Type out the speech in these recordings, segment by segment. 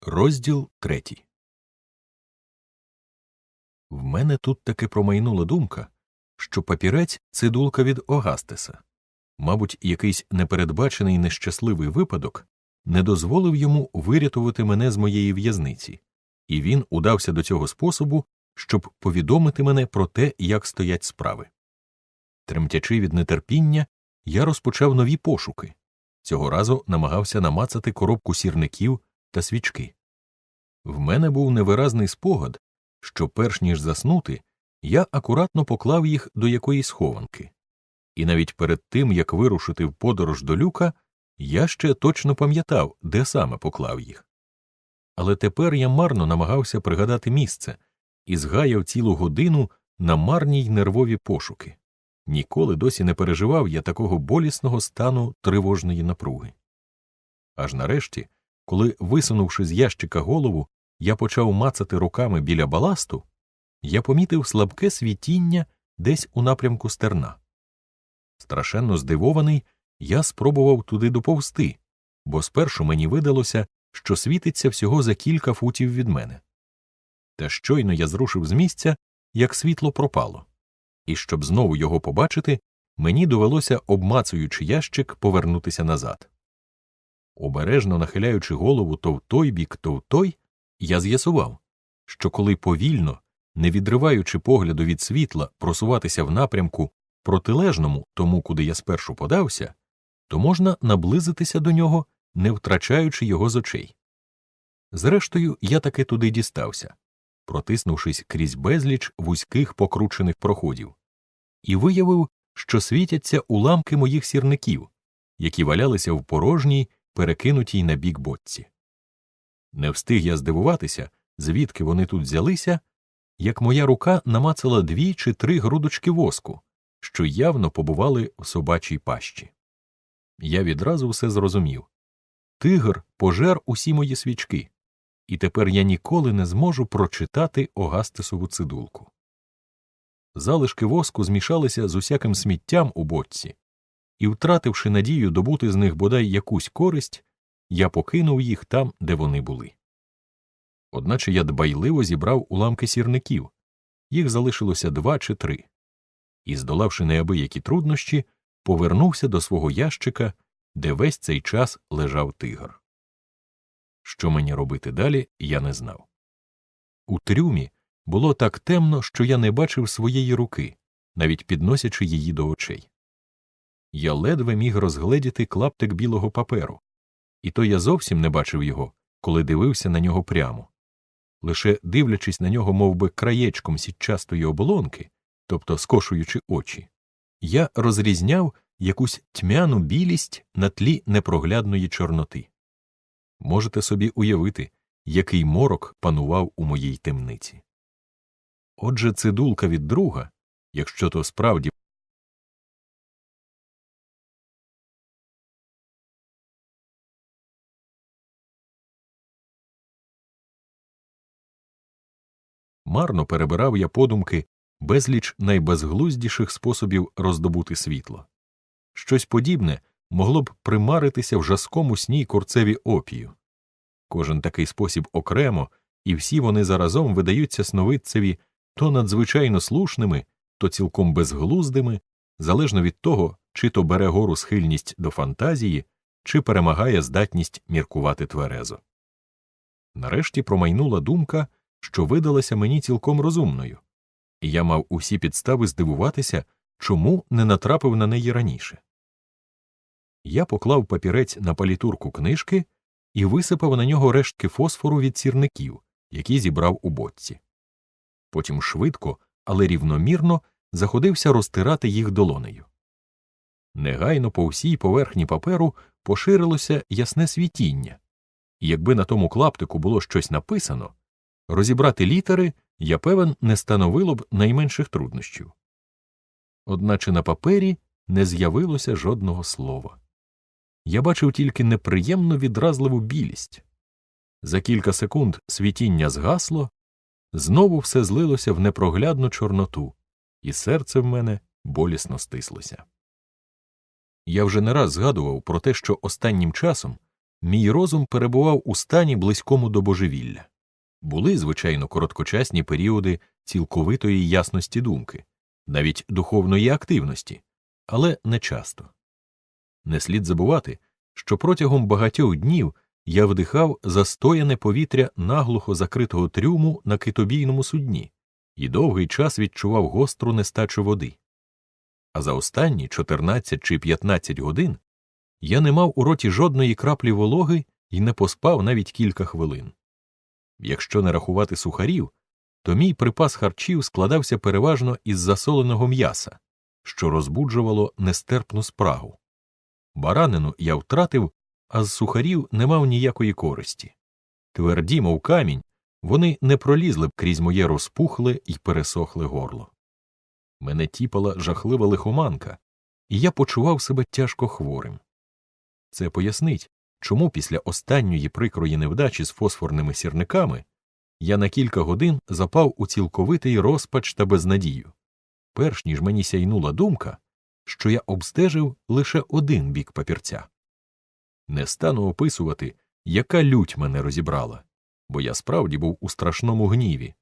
Розділ третій. В мене тут таки промайнула думка, що папірець цидулка від Огастеса. Мабуть, якийсь непередбачений нещасливий випадок не дозволив йому вирятувати мене з моєї в'язниці, і він удався до цього способу, щоб повідомити мене про те, як стоять справи. Тремтячи від нетерпіння, я розпочав нові пошуки. Цього разу намагався намацати коробку сірників та свічки. В мене був невиразний спогад, що, перш ніж заснути, я акуратно поклав їх до якоїсь схованки, і навіть перед тим, як вирушити в подорож до люка, я ще точно пам'ятав, де саме поклав їх. Але тепер я марно намагався пригадати місце і згаяв цілу годину на марні й нервові пошуки. Ніколи досі не переживав я такого болісного стану тривожної напруги. Аж нарешті, коли, висунувши з ящика голову, я почав мацати руками біля баласту, я помітив слабке світіння десь у напрямку стерна. Страшенно здивований, я спробував туди доповзти, бо спершу мені видалося, що світиться всього за кілька футів від мене. Та щойно я зрушив з місця, як світло пропало, і щоб знову його побачити, мені довелося, обмацуючи ящик, повернутися назад. Обережно нахиляючи голову то в той бік, то в той, я з'ясував, що коли повільно, не відриваючи погляду від світла, просуватися в напрямку протилежному тому, куди я спершу подався, то можна наблизитися до нього, не втрачаючи його з очей. Зрештою, я таки туди дістався, протиснувшись крізь безліч вузьких покручених проходів, і виявив, що світяться уламки моїх сірників, які валялися в порожній, перекинутій на бік боці. Не встиг я здивуватися, звідки вони тут взялися, як моя рука намацала дві чи три грудочки воску, що явно побували в собачій пащі. Я відразу все зрозумів тигр пожер усі мої свічки, і тепер я ніколи не зможу прочитати Огастесову цидулку. Залишки воску змішалися з усяким сміттям у бочці, і, втративши надію добути з них бодай якусь користь, я покинув їх там, де вони були. Одначе я дбайливо зібрав уламки сірників, їх залишилося два чи три, і, здолавши неабиякі труднощі, повернувся до свого ящика, де весь цей час лежав тигр. Що мені робити далі, я не знав. У трюмі було так темно, що я не бачив своєї руки, навіть підносячи її до очей. Я ледве міг розгледіти клаптик білого паперу, і то я зовсім не бачив його, коли дивився на нього прямо. Лише дивлячись на нього мов би, краєчком сітчастої оболонки, тобто скошуючи очі, я розрізняв якусь тьмяну білість на тлі непроглядної чорноти. Можете собі уявити, який морок панував у моїй темниці. Отже, цидулка від друга, якщо то справді Марно перебирав я подумки безліч найбезглуздіших способів роздобути світло. Щось подібне могло б примаритися в жаскому сні курцеві опію. Кожен такий спосіб окремо, і всі вони заразом видаються сновидцеві то надзвичайно слушними, то цілком безглуздими, залежно від того, чи то бере гору схильність до фантазії, чи перемагає здатність міркувати тверезо. Нарешті промайнула думка що видалася мені цілком розумною, і я мав усі підстави здивуватися, чому не натрапив на неї раніше. Я поклав папірець на палітурку книжки і висипав на нього рештки фосфору від сірників, які зібрав у боці. Потім швидко, але рівномірно заходився розтирати їх долонею. Негайно по всій поверхні паперу поширилося ясне світіння, і якби на тому клаптику було щось написано, Розібрати літери, я певен, не становило б найменших труднощів. Одначе на папері не з'явилося жодного слова. Я бачив тільки неприємно відразливу білість. За кілька секунд світіння згасло, знову все злилося в непроглядну чорноту, і серце в мене болісно стислося. Я вже не раз згадував про те, що останнім часом мій розум перебував у стані близькому до божевілля. Були, звичайно, короткочасні періоди цілковитої ясності думки, навіть духовної активності, але не часто. Не слід забувати, що протягом багатьох днів я вдихав застояне повітря наглухо закритого трюму на китобійному судні і довгий час відчував гостру нестачу води. А за останні 14 чи 15 годин я не мав у роті жодної краплі вологи і не поспав навіть кілька хвилин. Якщо не рахувати сухарів, то мій припас харчів складався переважно із засоленого м'яса, що розбуджувало нестерпну спрагу. Баранину я втратив, а з сухарів не мав ніякої користі. Тверді, мов камінь, вони не пролізли б крізь моє розпухле і пересохле горло. Мене тіпала жахлива лихоманка, і я почував себе тяжко хворим. Це пояснить, чому після останньої прикрої невдачі з фосфорними сірниками я на кілька годин запав у цілковитий розпач та безнадію, перш ніж мені сяйнула думка, що я обстежив лише один бік папірця. Не стану описувати, яка лють мене розібрала, бо я справді був у страшному гніві,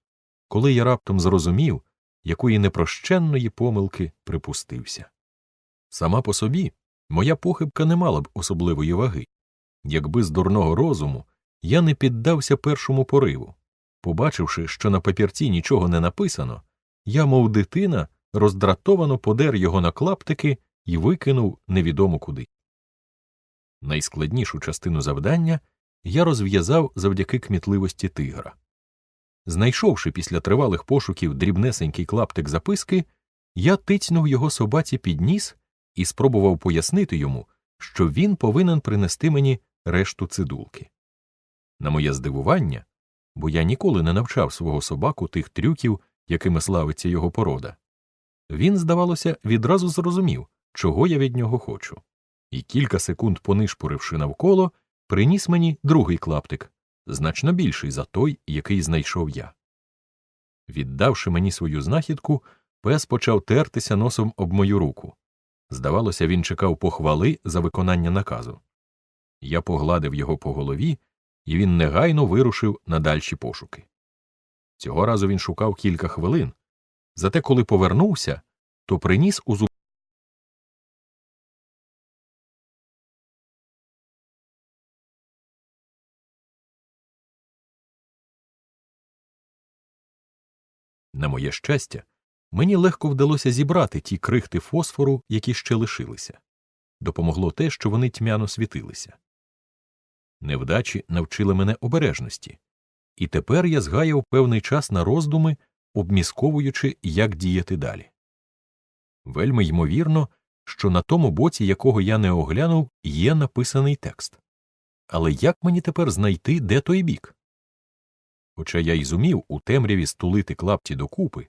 коли я раптом зрозумів, якої непрощенної помилки припустився. Сама по собі моя похибка не мала б особливої ваги, якби з дурного розуму я не піддався першому пориву. Побачивши, що на папірці нічого не написано, я, мов дитина, роздратовано подер його на клаптики і викинув невідомо куди. Найскладнішу частину завдання я розв'язав завдяки кмітливості тигра. Знайшовши після тривалих пошуків дрібнесенький клаптик записки, я тицьнув його собаці під ніс і спробував пояснити йому, що він повинен принести мені решту цидулки. На моє здивування, бо я ніколи не навчав свого собаку тих трюків, якими славиться його порода, він, здавалося, відразу зрозумів, чого я від нього хочу, і кілька секунд понишпоривши навколо, приніс мені другий клаптик, значно більший за той, який знайшов я. Віддавши мені свою знахідку, пес почав тертися носом об мою руку. Здавалося, він чекав похвали за виконання наказу. Я погладив його по голові, і він негайно вирушив на дальші пошуки. Цього разу він шукав кілька хвилин, зате коли повернувся, то приніс у зуб. На моє щастя, мені легко вдалося зібрати ті крихти фосфору, які ще лишилися. Допомогло те, що вони тьмяно світилися. Невдачі навчили мене обережності, і тепер я згаяв певний час на роздуми, обмісковуючи, як діяти далі. Вельми ймовірно, що на тому боці, якого я не оглянув, є написаний текст. Але як мені тепер знайти, де той бік? Хоча я й зумів у темряві стулити клапті докупи,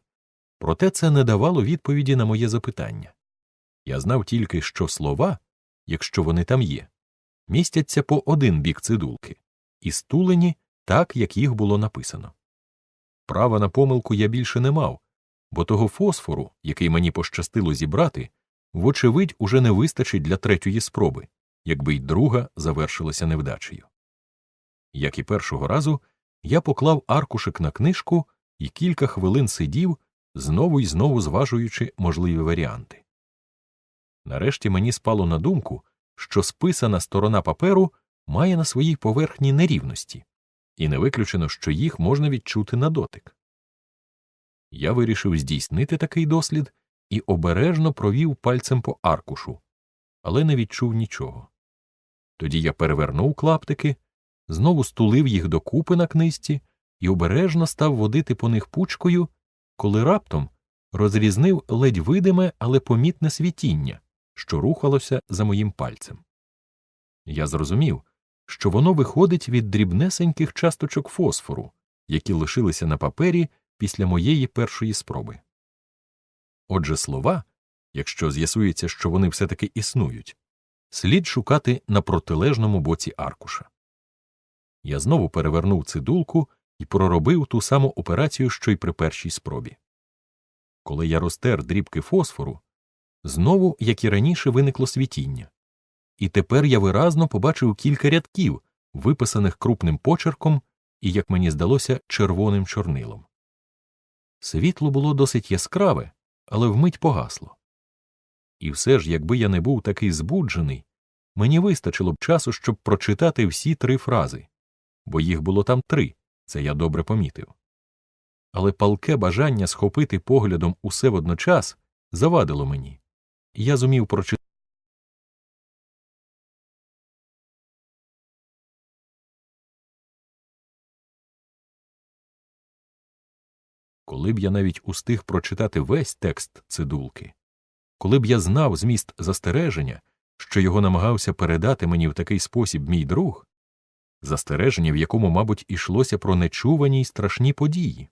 проте це не давало відповіді на моє запитання. Я знав тільки, що слова, якщо вони там є, містяться по один бік цидулки, і стулені так, як їх було написано. Права на помилку я більше не мав, бо того фосфору, який мені пощастило зібрати, вочевидь, уже не вистачить для третьої спроби, якби й друга завершилася невдачею. Як і першого разу, я поклав аркушик на книжку і кілька хвилин сидів, знову й знову зважуючи можливі варіанти. Нарешті мені спало на думку, що списана сторона паперу має на своїй поверхні нерівності, і не виключено, що їх можна відчути на дотик. Я вирішив здійснити такий дослід і обережно провів пальцем по аркушу, але не відчув нічого. Тоді я перевернув клаптики, знову стулив їх докупи на книжці і обережно став водити по них пучкою, коли раптом розрізнив ледь видиме, але помітне світіння, що рухалося за моїм пальцем. Я зрозумів, що воно виходить від дрібнесеньких часточок фосфору, які лишилися на папері після моєї першої спроби. Отже, слова, якщо з'ясується, що вони все таки існують, слід шукати на протилежному боці аркуша. Я знову перевернув цидулку і проробив ту саму операцію, що й при першій спробі. Коли я розтер дрібки фосфору, знову, як і раніше, виникло світіння, і тепер я виразно побачив кілька рядків, виписаних крупним почерком і, як мені здалося, червоним чорнилом. Світло було досить яскраве, але вмить погасло. І все ж, якби я не був такий збуджений, мені вистачило б часу, щоб прочитати всі три фрази, бо їх було там три, це я добре помітив. Але палке бажання схопити поглядом усе водночас завадило мені, я зумів прочитати. Коли б я навіть устиг прочитати весь текст цидулки, коли б я знав зміст застереження, що його намагався передати мені в такий спосіб мій друг, застереження, в якому, мабуть, ішлося про нечувані й страшні події,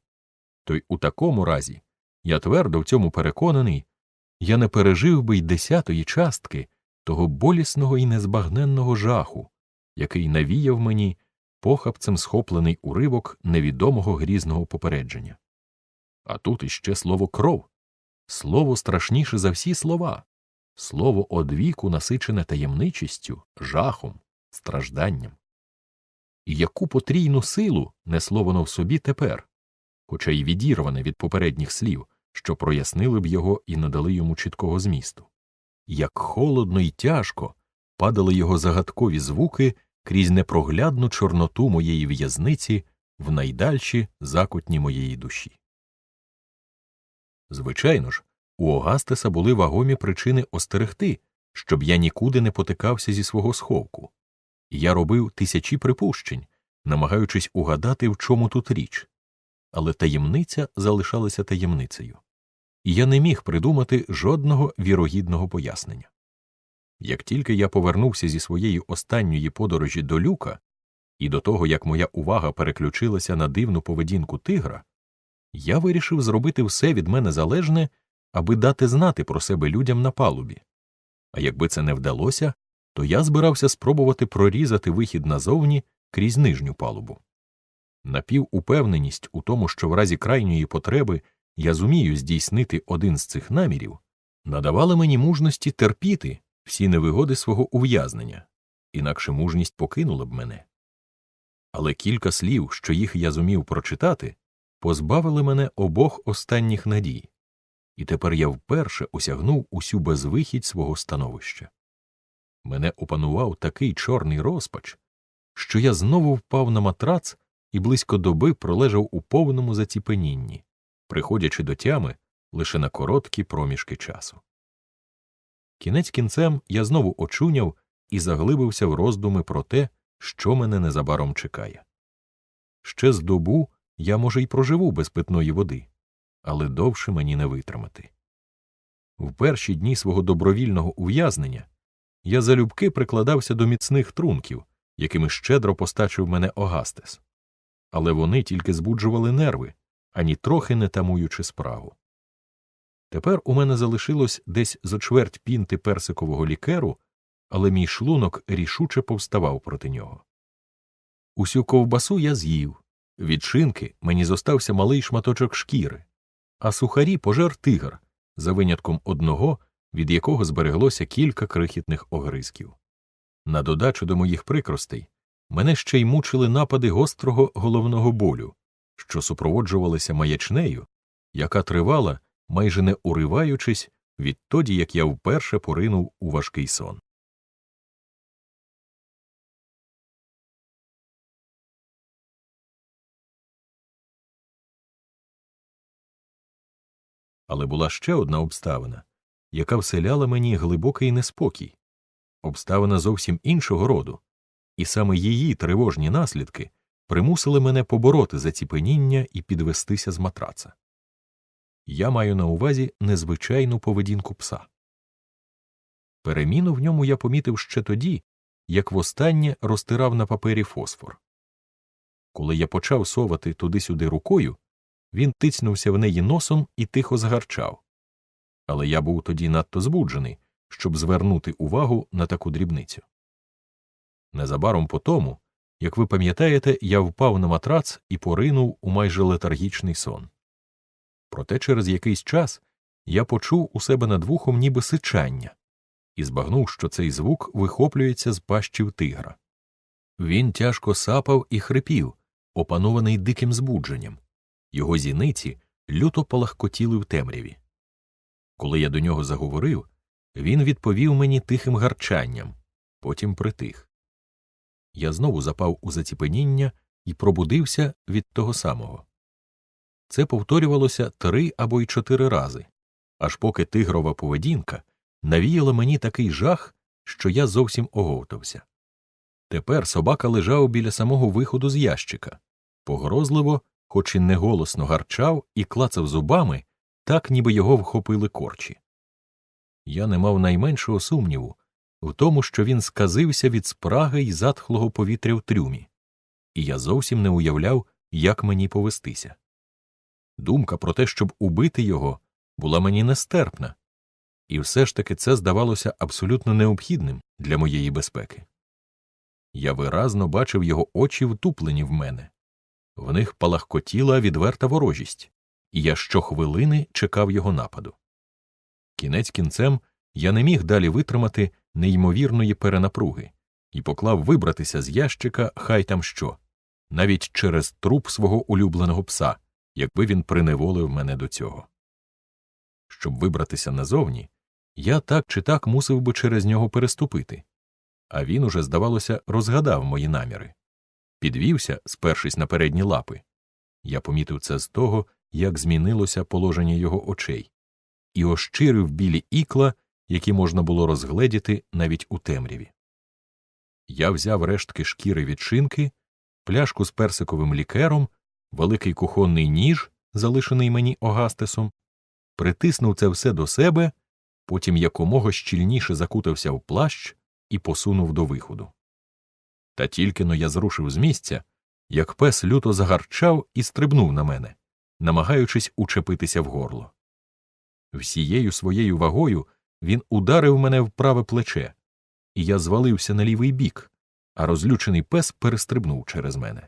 то й у такому разі, я твердо в цьому переконаний, я не пережив би й десятої частки того болісного і незбагненного жаху, який навіяв мені похапцем схоплений уривок невідомого грізного попередження. А тут іще слово кров, слово страшніше за всі слова, слово одвіку насичене таємничістю, жахом, стражданням. І яку потрійну силу несло воно в собі тепер, хоча й відірване від попередніх слів, що прояснили б його і надали йому чіткого змісту, як холодно й тяжко падали його загадкові звуки крізь непроглядну чорноту моєї в'язниці в найдальші закутні моєї душі. Звичайно ж, у Огастеса були вагомі причини остерегти, щоб я нікуди не потикався зі свого сховку, і я робив тисячі припущень, намагаючись угадати, в чому тут річ. Але таємниця залишалася таємницею, і я не міг придумати жодного вірогідного пояснення. Як тільки я повернувся зі своєї останньої подорожі до люка, і до того, як моя увага переключилася на дивну поведінку тигра, я вирішив зробити все від мене залежне, аби дати знати про себе людям на палубі. А якби це не вдалося, то я збирався спробувати прорізати вихід назовні крізь нижню палубу. Напівупевненість у тому, що в разі крайньої потреби я зумію здійснити один з цих намірів, надавала мені мужності терпіти всі невигоди свого ув'язнення, інакше мужність покинула б мене. Але кілька слів, що їх я зумів прочитати, позбавили мене обох останніх надій, і тепер я вперше осягнув усю безвихідь свого становища. Мене опанував такий чорний розпач, що я знову впав на матрац і близько доби пролежав у повному заціпенінні, приходячи до тями лише на короткі проміжки часу. Кінець кінцем я знову очуняв і заглибився в роздуми про те, що мене незабаром чекає. Ще з добу я, може, й проживу без питної води, але довше мені не витримати. В перші дні свого добровільного ув'язнення я залюбки прикладався до міцних трунків, якими щедро постачив мене Огастес, але вони тільки збуджували нерви, ані трохи не тамуючи спрагу. Тепер у мене залишилось десь зо чверть пінти персикового лікеру, але мій шлунок рішуче повставав проти нього. Усю ковбасу я з'їв, від шинки мені зостався малий шматочок шкіри, а сухарі пожер тигр, за винятком одного, від якого збереглося кілька крихітних огризків. На додачу до моїх прикростей мене ще й мучили напади гострого головного болю, що супроводжувалися маячнею, яка тривала, майже не уриваючись, відтоді як я вперше поринув у важкий сон. Але була ще одна обставина, яка вселяла мені глибокий неспокій, обставина зовсім іншого роду, і саме її тривожні наслідки примусили мене побороти заціпеніння і підвестися з матраца. Я маю на увазі незвичайну поведінку пса. Переміну в ньому я помітив ще тоді, як востаннє розтирав на папері фосфор. Коли я почав совати туди-сюди рукою, він тицнувся в неї носом і тихо згарчав. Але я був тоді надто збуджений, щоб звернути увагу на таку дрібницю. Незабаром по тому, як ви пам'ятаєте, я впав на матрац і поринув у майже летаргічний сон. Проте через якийсь час я почув у себе над вухом ніби сичання, і збагнув, що цей звук вихоплюється з пащів тигра. Він тяжко сапав і хрипів, опанований диким збудженням. Його зіниці люто палахкотіли в темряві. Коли я до нього заговорив, він відповів мені тихим гарчанням, потім притих. Я знову запав у заціпеніння і пробудився від того самого. Це повторювалося три або й чотири рази, аж поки тигрова поведінка навіяла мені такий жах, що я зовсім оговтався. Тепер собака лежав біля самого виходу з ящика, погрозливо, хоч і неголосно гарчав і клацав зубами, так ніби його вхопили корчі. Я не мав найменшого сумніву в тому, що він сказився від спраги й затхлого повітря в трюмі, і я зовсім не уявляв, як мені повестися. Думка про те, щоб убити його, була мені нестерпна, і все ж таки це здавалося абсолютно необхідним для моєї безпеки. Я виразно бачив його очі втуплені в мене, в них палахкотіла відверта ворожість, і я щохвилини чекав його нападу. Кінець кінцем я не міг далі витримати неймовірної перенапруги і поклав вибратися з ящика хай там що, навіть через труп свого улюбленого пса, якби він приневолив мене до цього. Щоб вибратися назовні, я так чи так мусив би через нього переступити, а він уже, здавалося, розгадав мої наміри. Підвівся, спершись на передні лапи. Я помітив це з того, як змінилося положення його очей, і ощирив білі ікла, які можна було розгледіти навіть у темряві. Я взяв рештки шкіри від шинки, пляшку з персиковим лікером, великий кухонний ніж, залишений мені Огастесом, притиснув це все до себе, потім якомога щільніше закутався в плащ і посунув до виходу. Та тільки но я зрушив з місця, як пес люто загарчав і стрибнув на мене, намагаючись учепитися в горло. Всією своєю вагою він ударив мене в праве плече, і я звалився на лівий бік, а розлючений пес перестрибнув через мене.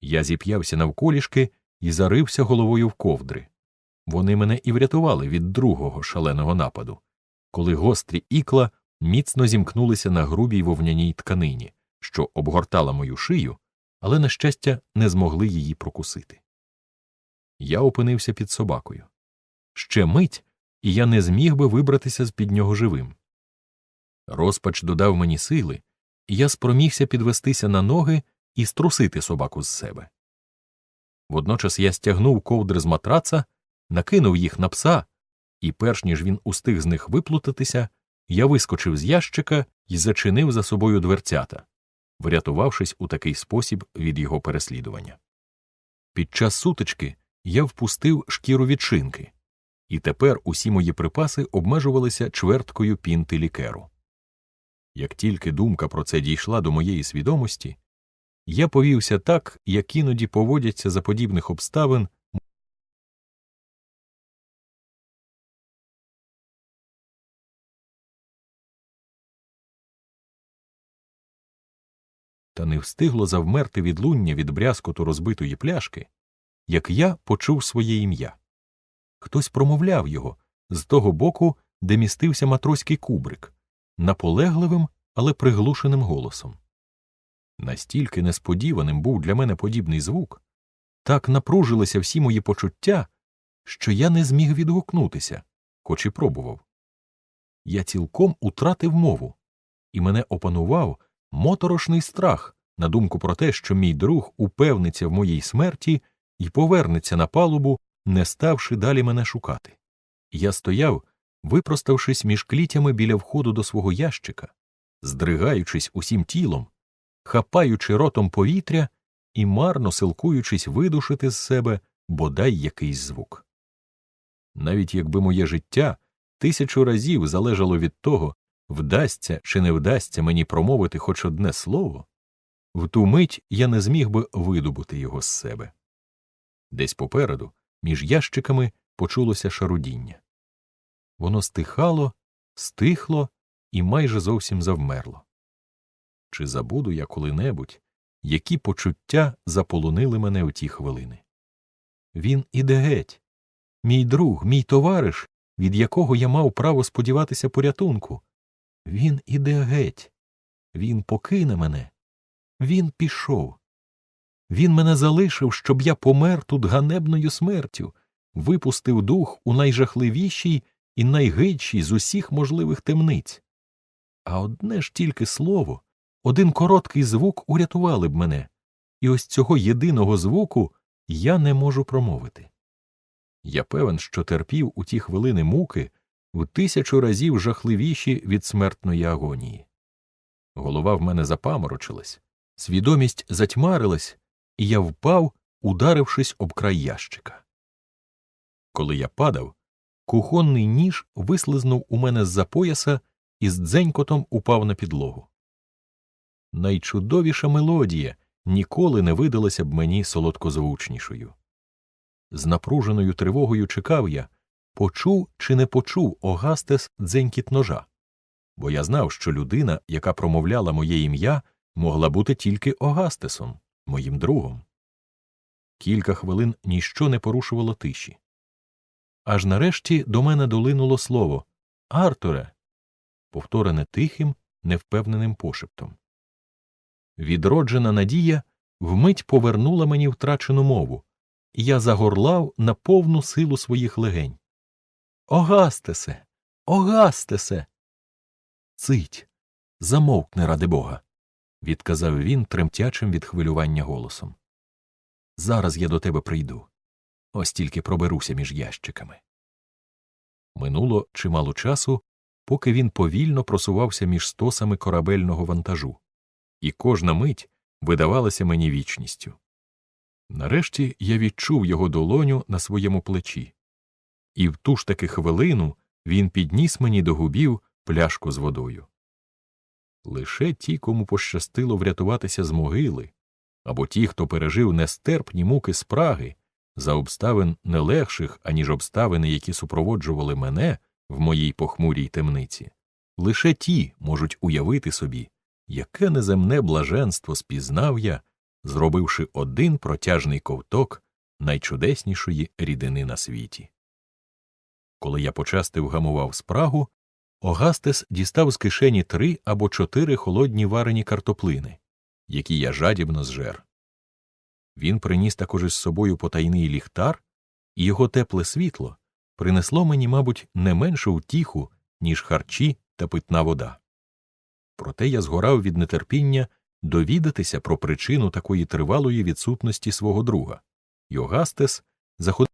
Я зіп'явся навколішки і зарився головою в ковдри. Вони мене і врятували від другого шаленого нападу, коли гострі ікла міцно зімкнулися на грубій вовняній тканині, що обгортала мою шию, але, на щастя, не змогли її прокусити. Я опинився під собакою. Ще мить, і я не зміг би вибратися з під нього живим. Розпач додав мені сили, і я спромігся підвестися на ноги і струсити собаку з себе. Водночас я стягнув ковдри з матраца, накинув їх на пса, і, перш ніж він устиг з них виплутатися, я вискочив з ящика і зачинив за собою дверцята, врятувавшись у такий спосіб від його переслідування. Під час сутички я впустив шкіру відшинки, і тепер усі мої припаси обмежувалися чверткою пінти лікеру. Як тільки думка про це дійшла до моєї свідомості, я повівся так, як іноді поводяться за подібних обставин та не встигло завмерти відлуння від брязкоту розбитої пляшки, як я почув своє ім'я. Хтось промовляв його з того боку, де містився матроський кубрик, наполегливим, але приглушеним голосом. Настільки несподіваним був для мене подібний звук, так напружилися всі мої почуття, що я не зміг відгукнутися, хоч і пробував. Я цілком утратив мову, і мене опанував моторошний страх на думку про те, що мій друг упевниться в моїй смерті і повернеться на палубу, не ставши далі мене шукати. Я стояв, випроставшись між клітями біля входу до свого ящика, здригаючись усім тілом, хапаючи ротом повітря і марно силкуючись видушити з себе бодай якийсь звук. Навіть якби моє життя тисячу разів залежало від того, вдасться чи не вдасться мені промовити хоч одне слово, в ту мить я не зміг би видобути його з себе. Десь попереду, між ящиками, почулося шарудіння. Воно стихало, стихло і майже зовсім завмерло. Чи забуду я коли-небудь, які почуття заполонили мене у ті хвилини? Він іде геть. Мій друг, мій товариш від якого я мав право сподіватися порятунку. Він іде геть, він покине мене, він пішов. Він мене залишив, щоб я помер тут ганебною смертю, випустив дух у найжахливішій і найгидшій з усіх можливих темниць. А одне ж тільки слово, один короткий звук урятували б мене, і ось цього єдиного звуку я не можу промовити. Я певен, що терпів у ті хвилини муки в тисячу разів жахливіші від смертної агонії. Голова в мене запаморочилась, свідомість затьмарилась, і я впав, ударившись об край ящика. Коли я падав, кухонний ніж вислизнув у мене з-за пояса і з дзенькотом упав на підлогу. Найчудовіша мелодія ніколи не видалася б мені солодкозвучнішою. З напруженою тривогою чекав я, почув чи не почув Огастес дзенькіт ножа, бо я знав, що людина, яка промовляла моє ім'я, могла бути тільки Огастесом, моїм другом. Кілька хвилин ніщо не порушувало тиші. Аж нарешті до мене долинуло слово Артуре, повторене тихим, невпевненим пошептом. Відроджена надія вмить повернула мені втрачену мову, і я загорлав на повну силу своїх легень. Огастесе, Огастесе. Цить, замовкни, ради бога, відказав він тремтячим від хвилювання голосом. Зараз я до тебе прийду. Ось тільки проберуся між ящиками. Минуло чимало часу, поки він повільно просувався між стосами корабельного вантажу, і кожна мить видавалася мені вічністю. Нарешті я відчув його долоню на своєму плечі, і в ту ж таки хвилину він підніс мені до губів пляшку з водою. Лише ті, кому пощастило врятуватися з могили, або ті, хто пережив нестерпні муки спраги, за обставин не легших, аніж обставини, які супроводжували мене в моїй похмурій темниці, лише ті можуть уявити собі, яке неземне блаженство спізнав я, зробивши один протяжний ковток найчудеснішої рідини на світі. Коли я почасти вгамував спрагу, Огастес дістав з кишені три або чотири холодні варені картоплини, які я жадібно зжер. Він приніс також із собою потайний ліхтар, і його тепле світло принесло мені, мабуть, не меншу втіху, ніж харчі та питна вода. Проте я згорав від нетерпіння довідатися про причину такої тривалої відсутності свого друга. Йогастес заходив